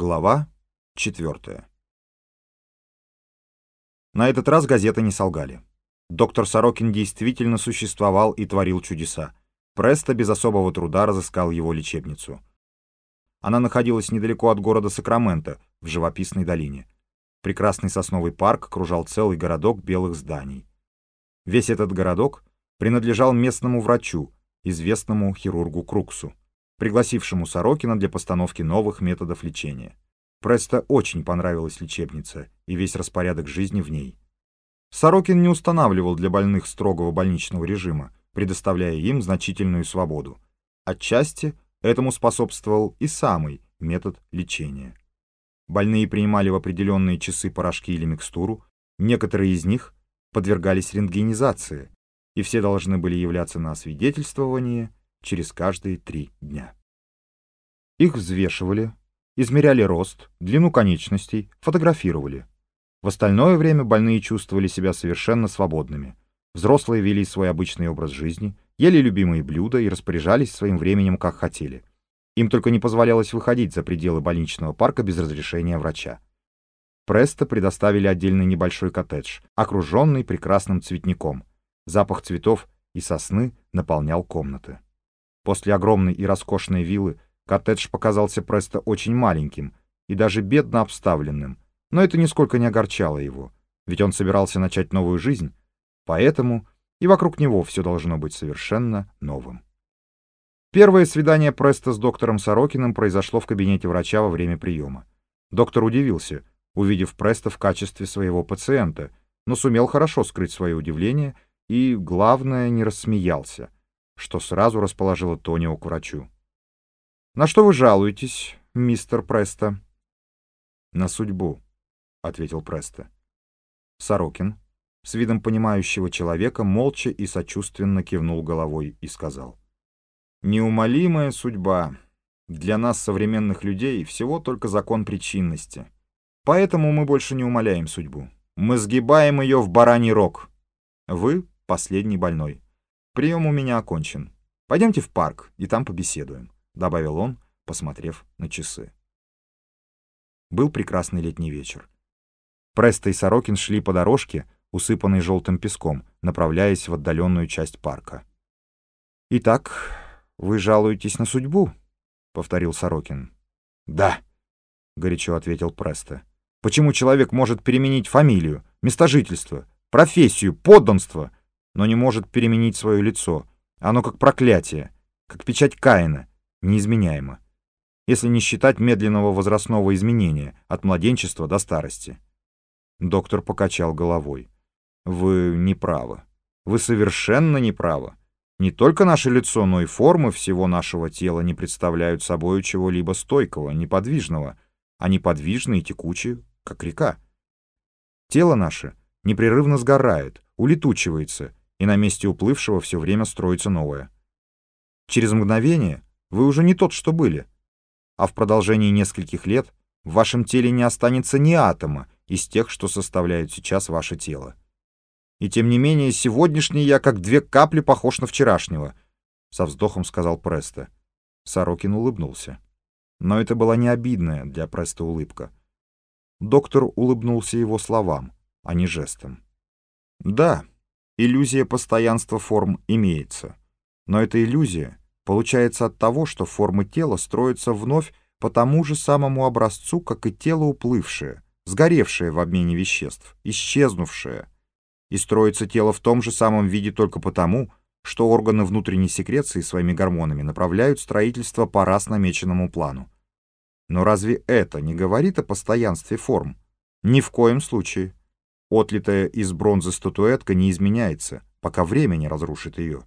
Глава 4. На этот раз газеты не солгали. Доктор Сорокин действительно существовал и творил чудеса. Престо без особого труда разыскал его лечебницу. Она находилась недалеко от города Сакраменто, в живописной долине. Прекрасный сосновый парк окружал целый городок белых зданий. Весь этот городок принадлежал местному врачу, известному хирургу Круксу пригласившему Сорокина для постановки новых методов лечения. Престо очень понравилась лечебница и весь распорядок жизни в ней. Сорокин не устанавливал для больных строгого больничного режима, предоставляя им значительную свободу. Отчасти этому способствовал и самый метод лечения. Больные принимали в определенные часы порошки или микстуру, некоторые из них подвергались рентгенизации, и все должны были являться на освидетельствование через каждые три дня. Их взвешивали, измеряли рост, длину конечностей, фотографировали. В остальное время больные чувствовали себя совершенно свободными. Взрослые вели свой обычный образ жизни, ели любимые блюда и распоряжались своим временем как хотели. Им только не позволялось выходить за пределы больничного парка без разрешения врача. Престо предоставили отдельный небольшой коттедж, окруженный прекрасным цветником. Запах цветов и сосны наполнял комнаты. После огромной и роскошной виллы коттедж показался Престо очень маленьким и даже бедно обставленным, но это нисколько не огорчало его, ведь он собирался начать новую жизнь, поэтому и вокруг него все должно быть совершенно новым. Первое свидание Преста с доктором Сорокиным произошло в кабинете врача во время приема. Доктор удивился, увидев Преста в качестве своего пациента, но сумел хорошо скрыть свое удивление и, главное, не рассмеялся — что сразу расположило Тонио к врачу. «На что вы жалуетесь, мистер Преста?» «На судьбу», — ответил Преста. Сорокин, с видом понимающего человека, молча и сочувственно кивнул головой и сказал. «Неумолимая судьба. Для нас, современных людей, всего только закон причинности. Поэтому мы больше не умоляем судьбу. Мы сгибаем ее в бараний рог. Вы — последний больной. Прием у меня окончен. Пойдемте в парк, и там побеседуем», — добавил он, посмотрев на часы. Был прекрасный летний вечер. Преста и Сорокин шли по дорожке, усыпанной желтым песком, направляясь в отдаленную часть парка. «Итак, вы жалуетесь на судьбу?» — повторил Сорокин. «Да», — горячо ответил Преста. «Почему человек может переменить фамилию, место жительства, профессию, подданство, но не может переменить свое лицо. Оно как проклятие, как печать Каина, неизменяемо. Если не считать медленного возрастного изменения от младенчества до старости. Доктор покачал головой. Вы не правы. Вы совершенно не правы. Не только наше лицо, но и формы всего нашего тела не представляют собой чего-либо стойкого, неподвижного. Они подвижны и текучи, как река. Тело наше непрерывно сгорает, улетучивается, и на месте уплывшего все время строится новое. Через мгновение вы уже не тот, что были, а в продолжении нескольких лет в вашем теле не останется ни атома из тех, что составляют сейчас ваше тело. И тем не менее, сегодняшний я как две капли похож на вчерашнего, — со вздохом сказал Престо. Сорокин улыбнулся. Но это была не обидная для Преста улыбка. Доктор улыбнулся его словам, а не жестом. «Да», Иллюзия постоянства форм имеется. Но эта иллюзия получается от того, что формы тела строятся вновь по тому же самому образцу, как и тело уплывшее, сгоревшее в обмене веществ, исчезнувшее. И строится тело в том же самом виде только потому, что органы внутренней секреции своими гормонами направляют строительство по раз намеченному плану. Но разве это не говорит о постоянстве форм? Ни в коем случае. Отлитая из бронзы статуэтка не изменяется, пока время не разрушит ее.